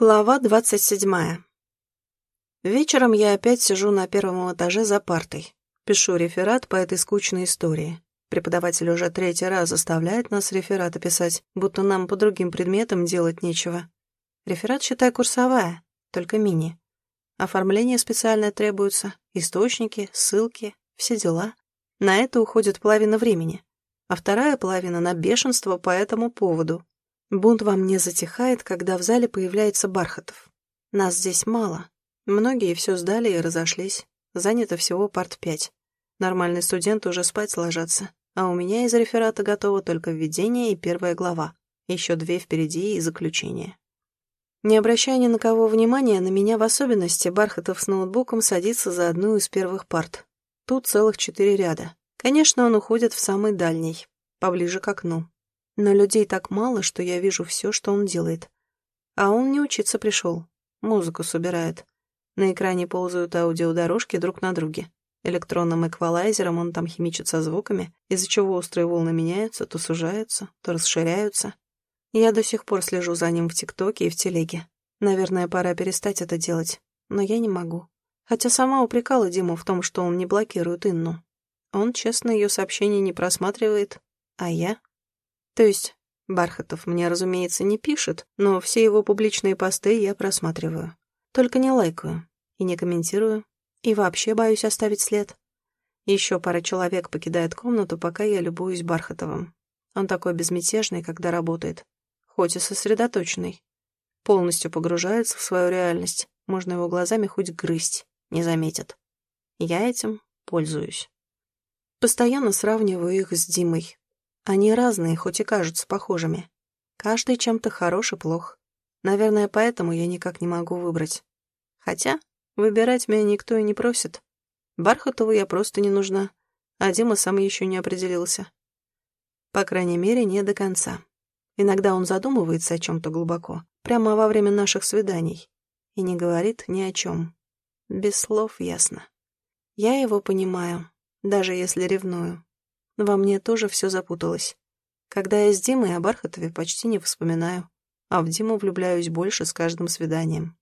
Глава двадцать седьмая. Вечером я опять сижу на первом этаже за партой. Пишу реферат по этой скучной истории. Преподаватель уже третий раз заставляет нас рефераты писать, будто нам по другим предметам делать нечего. Реферат, считай, курсовая, только мини. Оформление специальное требуется, источники, ссылки, все дела. На это уходит половина времени, а вторая половина на бешенство по этому поводу, Бунт во мне затихает, когда в зале появляется Бархатов. Нас здесь мало. Многие все сдали и разошлись. Занято всего парт пять. Нормальные студенты уже спать ложатся. А у меня из реферата готово только введение и первая глава. Еще две впереди и заключение. Не обращая ни на кого внимания, на меня в особенности, Бархатов с ноутбуком садится за одну из первых парт. Тут целых четыре ряда. Конечно, он уходит в самый дальний, поближе к окну. Но людей так мало, что я вижу все, что он делает. А он не учиться пришел. Музыку собирает. На экране ползают аудиодорожки друг на друге. Электронным эквалайзером он там химичит со звуками, из-за чего острые волны меняются, то сужаются, то расширяются. Я до сих пор слежу за ним в ТикТоке и в Телеге. Наверное, пора перестать это делать. Но я не могу. Хотя сама упрекала Диму в том, что он не блокирует Инну. Он честно ее сообщения не просматривает, а я то есть Бархатов мне, разумеется, не пишет, но все его публичные посты я просматриваю. Только не лайкаю и не комментирую, и вообще боюсь оставить след. Еще пара человек покидает комнату, пока я любуюсь Бархатовым. Он такой безмятежный, когда работает, хоть и сосредоточенный. Полностью погружается в свою реальность, можно его глазами хоть грызть, не заметят. Я этим пользуюсь. Постоянно сравниваю их с Димой, они разные, хоть и кажутся похожими. Каждый чем-то хорош и плох. Наверное, поэтому я никак не могу выбрать. Хотя выбирать меня никто и не просит. Бархатову я просто не нужна, а Дима сам еще не определился. По крайней мере, не до конца. Иногда он задумывается о чем-то глубоко, прямо во время наших свиданий, и не говорит ни о чем. Без слов ясно. Я его понимаю, даже если ревную. Во мне тоже все запуталось. Когда я с Димой о Бархатове почти не вспоминаю, а в Диму влюбляюсь больше с каждым свиданием.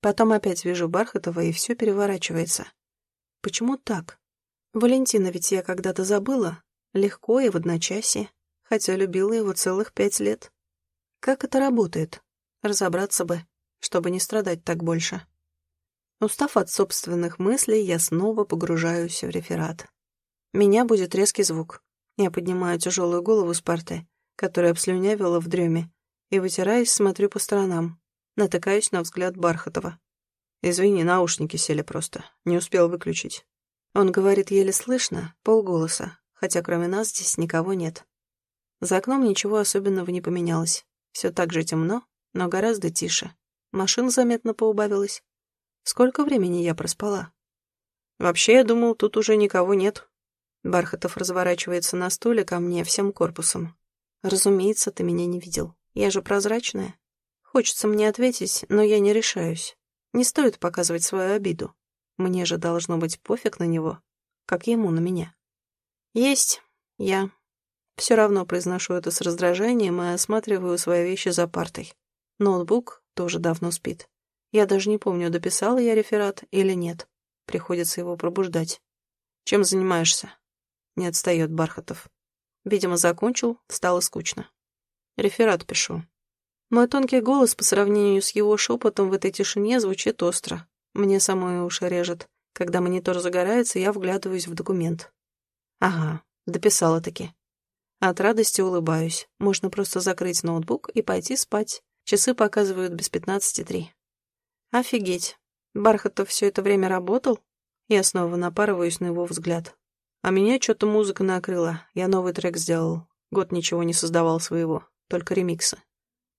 Потом опять вижу Бархатова, и все переворачивается. Почему так? Валентина ведь я когда-то забыла, легко и в одночасье, хотя любила его целых пять лет. Как это работает? Разобраться бы, чтобы не страдать так больше. Устав от собственных мыслей, я снова погружаюсь в реферат. Меня будет резкий звук. Я поднимаю тяжелую голову с парты, которая обслюнявила в дреме, и, вытираясь, смотрю по сторонам. Натыкаюсь на взгляд Бархатова. «Извини, наушники сели просто. Не успел выключить». Он говорит еле слышно, полголоса, хотя кроме нас здесь никого нет. За окном ничего особенного не поменялось. Все так же темно, но гораздо тише. Машин заметно поубавилось. Сколько времени я проспала? Вообще, я думал, тут уже никого нет. Бархатов разворачивается на стуле ко мне всем корпусом. «Разумеется, ты меня не видел. Я же прозрачная. Хочется мне ответить, но я не решаюсь. Не стоит показывать свою обиду. Мне же должно быть пофиг на него, как ему на меня». «Есть. Я. Все равно произношу это с раздражением и осматриваю свои вещи за партой. Ноутбук тоже давно спит. Я даже не помню, дописала я реферат или нет. Приходится его пробуждать. Чем занимаешься? Не отстает Бархатов. Видимо, закончил, стало скучно. Реферат пишу. Мой тонкий голос по сравнению с его шепотом в этой тишине звучит остро. Мне самой уши режет. Когда монитор загорается, я вглядываюсь в документ. Ага, дописала-таки. От радости улыбаюсь. Можно просто закрыть ноутбук и пойти спать. Часы показывают без пятнадцати три. Офигеть. Бархатов все это время работал? Я снова напарываюсь на его взгляд. А меня что-то музыка накрыла. Я новый трек сделал. Год ничего не создавал своего, только ремиксы.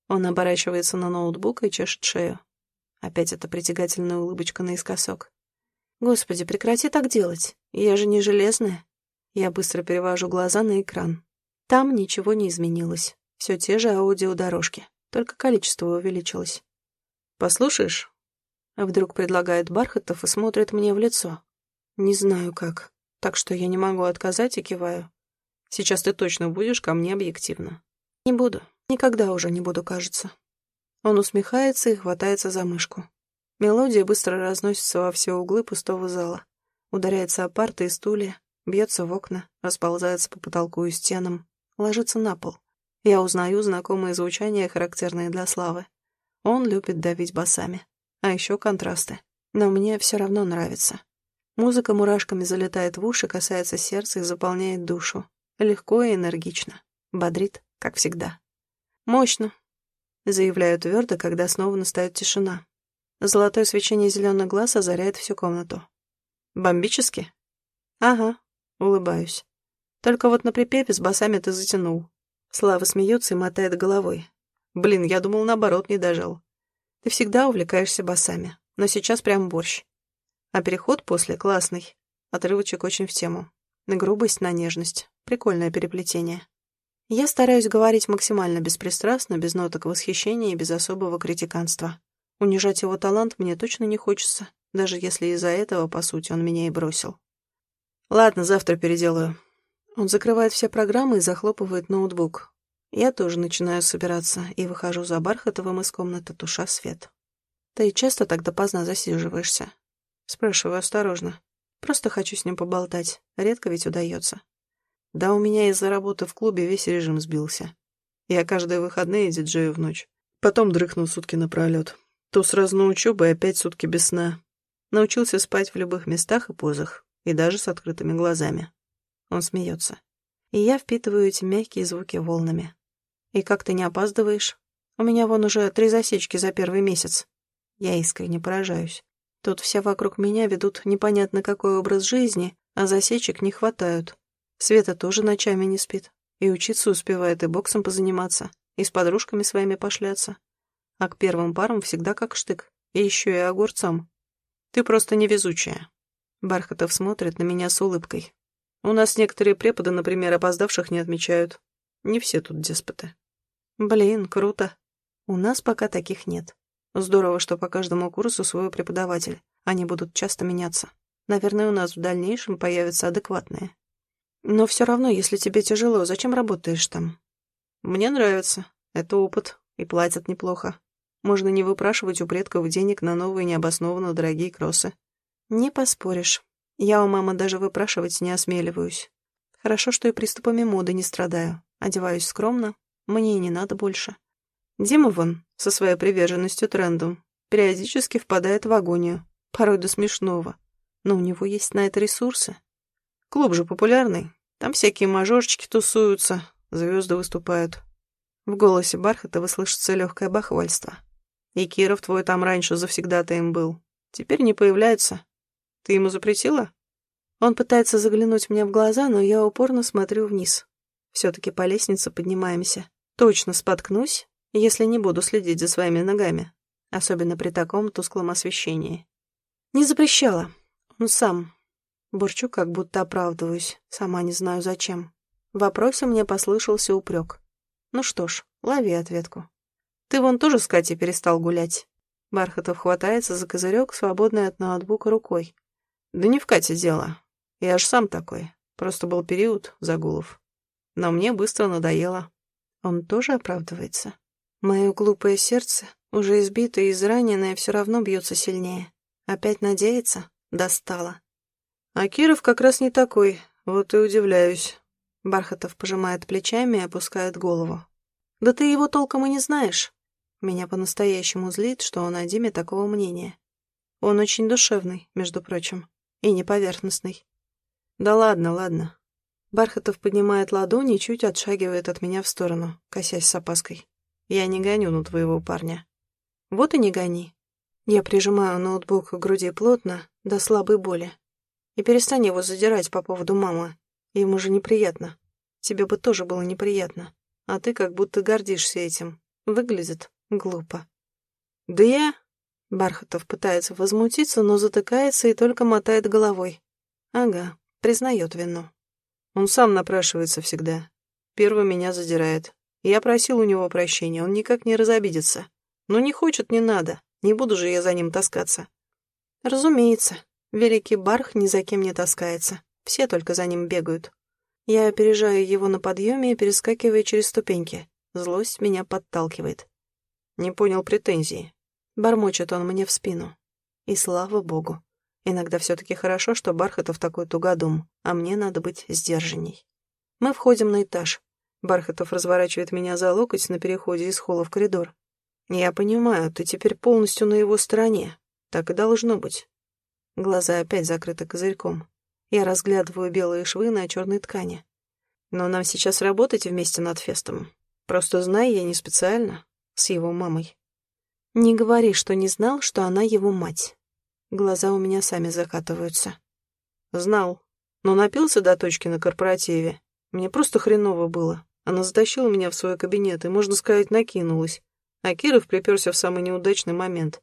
Он оборачивается на ноутбук и чешет шею. Опять эта притягательная улыбочка наискосок. Господи, прекрати так делать. Я же не железная. Я быстро перевожу глаза на экран. Там ничего не изменилось. Все те же аудиодорожки, только количество увеличилось. «Послушаешь?» Вдруг предлагает Бархатов и смотрит мне в лицо. Не знаю как так что я не могу отказать и киваю. Сейчас ты точно будешь ко мне объективно. Не буду. Никогда уже не буду, кажется. Он усмехается и хватается за мышку. Мелодия быстро разносится во все углы пустого зала. Ударяется о парты и стулья, бьется в окна, расползается по потолку и стенам, ложится на пол. Я узнаю знакомые звучания, характерные для славы. Он любит давить басами. А еще контрасты. Но мне все равно нравится. Музыка мурашками залетает в уши, касается сердца и заполняет душу. Легко и энергично. Бодрит, как всегда. Мощно. Заявляю твердо, когда снова настает тишина. Золотое свечение зеленых глаз озаряет всю комнату. Бомбически? Ага, улыбаюсь. Только вот на припеве с басами ты затянул. Слава смеется и мотает головой. Блин, я думал, наоборот, не дожил. Ты всегда увлекаешься басами, но сейчас прям борщ. А переход после классный. Отрывочек очень в тему. Грубость на нежность. Прикольное переплетение. Я стараюсь говорить максимально беспристрастно, без ноток восхищения и без особого критиканства. Унижать его талант мне точно не хочется, даже если из-за этого, по сути, он меня и бросил. Ладно, завтра переделаю. Он закрывает все программы и захлопывает ноутбук. Я тоже начинаю собираться и выхожу за Бархатовым из комнаты, туша свет. «Ты часто так допоздна засиживаешься?» Спрашиваю осторожно. Просто хочу с ним поболтать. Редко ведь удается. Да у меня из-за работы в клубе весь режим сбился. Я каждые выходные диджею в ночь. Потом дрыхнул сутки напролет. То сразу на учебу и опять сутки без сна. Научился спать в любых местах и позах. И даже с открытыми глазами. Он смеется. И я впитываю эти мягкие звуки волнами. И как ты не опаздываешь? У меня вон уже три засечки за первый месяц. Я искренне поражаюсь. Тут все вокруг меня ведут непонятно какой образ жизни, а засечек не хватают. Света тоже ночами не спит. И учиться успевает, и боксом позаниматься, и с подружками своими пошляться. А к первым парам всегда как штык. И еще и огурцам. Ты просто невезучая. Бархатов смотрит на меня с улыбкой. У нас некоторые преподы, например, опоздавших не отмечают. Не все тут деспоты. Блин, круто. У нас пока таких нет. Здорово, что по каждому курсу свой преподаватель. Они будут часто меняться. Наверное, у нас в дальнейшем появятся адекватные. Но все равно, если тебе тяжело, зачем работаешь там? Мне нравится. Это опыт. И платят неплохо. Можно не выпрашивать у предков денег на новые необоснованно дорогие кроссы. Не поспоришь. Я у мамы даже выпрашивать не осмеливаюсь. Хорошо, что и приступами моды не страдаю. Одеваюсь скромно, мне и не надо больше. Дима вон, со своей приверженностью трендам, периодически впадает в агонию, порой до смешного. Но у него есть на это ресурсы. Клуб же популярный, там всякие мажорчики тусуются, звезды выступают. В голосе Бархатова слышится легкое бахвальство. И Киров твой там раньше завсегда-то им был. Теперь не появляется. Ты ему запретила? Он пытается заглянуть мне в глаза, но я упорно смотрю вниз. Все-таки по лестнице поднимаемся. Точно споткнусь, если не буду следить за своими ногами. Особенно при таком тусклом освещении. Не запрещала. Он сам. Бурчу, как будто оправдываюсь. Сама не знаю зачем. В вопросе мне послышался упрек. Ну что ж, лови ответку. Ты вон тоже с Катей перестал гулять. Бархатов хватается за козырек, свободный от ноутбука рукой. Да не в Кате дело. Я ж сам такой. Просто был период загулов. Но мне быстро надоело. Он тоже оправдывается. Мое глупое сердце, уже избитое и израненное, все равно бьется сильнее. Опять надеется? Достало. А Киров как раз не такой, вот и удивляюсь. Бархатов пожимает плечами и опускает голову. Да ты его толком и не знаешь. Меня по-настоящему злит, что он о Диме такого мнения. Он очень душевный, между прочим. И не поверхностный. Да ладно, ладно. Бархатов поднимает ладони и чуть отшагивает от меня в сторону, косясь с опаской. Я не гоню на твоего парня. Вот и не гони. Я прижимаю ноутбук к груди плотно, до слабой боли. И перестань его задирать по поводу мамы. Ему же неприятно. Тебе бы тоже было неприятно. А ты как будто гордишься этим. Выглядит глупо. Да я... Бархатов пытается возмутиться, но затыкается и только мотает головой. Ага, признает вину. Он сам напрашивается всегда. Первый меня задирает. Я просил у него прощения, он никак не разобидится. Но не хочет, не надо. Не буду же я за ним таскаться. Разумеется, великий барх ни за кем не таскается. Все только за ним бегают. Я опережаю его на подъеме и перескакиваю через ступеньки. Злость меня подталкивает. Не понял претензии. Бормочет он мне в спину. И слава богу. Иногда все-таки хорошо, что Бархатов такой тугодум, а мне надо быть сдержанней. Мы входим на этаж. Бархатов разворачивает меня за локоть на переходе из холла в коридор. Я понимаю, ты теперь полностью на его стороне. Так и должно быть. Глаза опять закрыты козырьком. Я разглядываю белые швы на черной ткани. Но нам сейчас работать вместе над фестом. Просто знай, я не специально. С его мамой. Не говори, что не знал, что она его мать. Глаза у меня сами закатываются. Знал. Но напился до точки на корпоративе. Мне просто хреново было. Она затащила меня в свой кабинет и, можно сказать, накинулась. А Киров приперся в самый неудачный момент.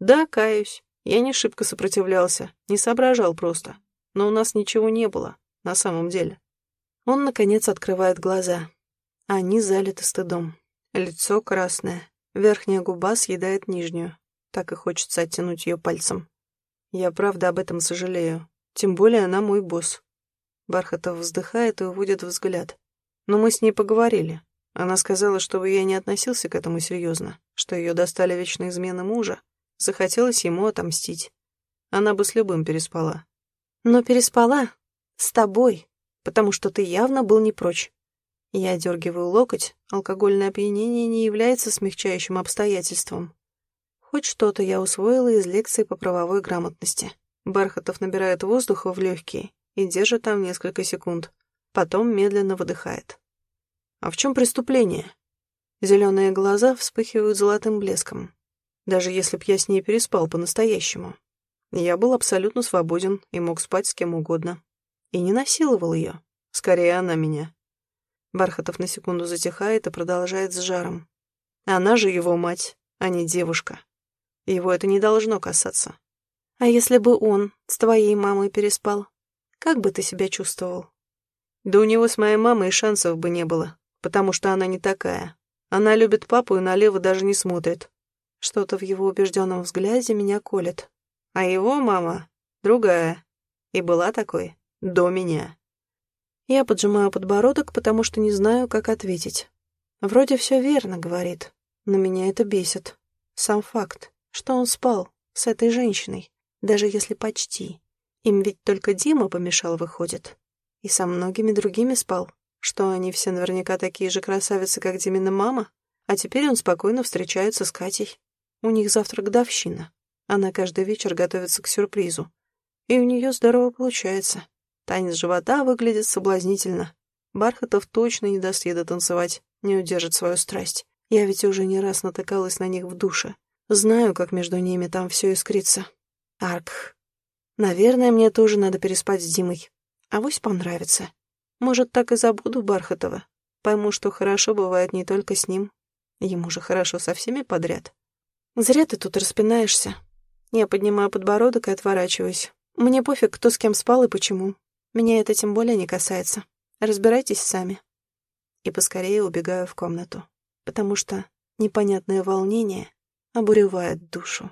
Да, каюсь. Я не шибко сопротивлялся, не соображал просто. Но у нас ничего не было, на самом деле. Он, наконец, открывает глаза. Они залиты стыдом. Лицо красное. Верхняя губа съедает нижнюю. Так и хочется оттянуть ее пальцем. Я правда об этом сожалею. Тем более она мой босс. Бархатов вздыхает и уводит взгляд. Но мы с ней поговорили. Она сказала, чтобы я не относился к этому серьезно, что ее достали вечные измены мужа. Захотелось ему отомстить. Она бы с любым переспала. Но переспала с тобой, потому что ты явно был не прочь. Я дергиваю локоть, алкогольное опьянение не является смягчающим обстоятельством. Хоть что-то я усвоила из лекции по правовой грамотности. Бархатов набирает воздуха в легкие и держит там несколько секунд. Потом медленно выдыхает. А в чем преступление? Зеленые глаза вспыхивают золотым блеском. Даже если б я с ней переспал по-настоящему. Я был абсолютно свободен и мог спать с кем угодно. И не насиловал ее. Скорее, она меня. Бархатов на секунду затихает и продолжает с жаром. Она же его мать, а не девушка. Его это не должно касаться. А если бы он с твоей мамой переспал, как бы ты себя чувствовал? Да у него с моей мамой шансов бы не было, потому что она не такая. Она любит папу и налево даже не смотрит. Что-то в его убежденном взгляде меня колет. А его мама другая. И была такой до меня. Я поджимаю подбородок, потому что не знаю, как ответить. Вроде все верно, говорит, но меня это бесит. Сам факт, что он спал с этой женщиной, даже если почти. Им ведь только Дима помешал, выходит. И со многими другими спал, что они все наверняка такие же красавицы, как Димина мама, а теперь он спокойно встречается с Катей. У них завтра годовщина. Она каждый вечер готовится к сюрпризу. И у нее здорово получается. Танец живота выглядит соблазнительно. Бархатов точно не даст ей танцевать, не удержит свою страсть. Я ведь уже не раз натыкалась на них в душе. Знаю, как между ними там все искрится. Арк. Наверное, мне тоже надо переспать с Димой. Авось понравится. Может, так и забуду Бархатова. Пойму, что хорошо бывает не только с ним. Ему же хорошо со всеми подряд. Зря ты тут распинаешься. Я поднимаю подбородок и отворачиваюсь. Мне пофиг, кто с кем спал и почему. Меня это тем более не касается. Разбирайтесь сами. И поскорее убегаю в комнату, потому что непонятное волнение обуревает душу.